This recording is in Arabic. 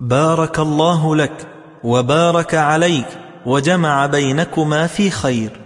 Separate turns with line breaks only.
بارك الله لك وبارك عليك وجمع بينكما في خير.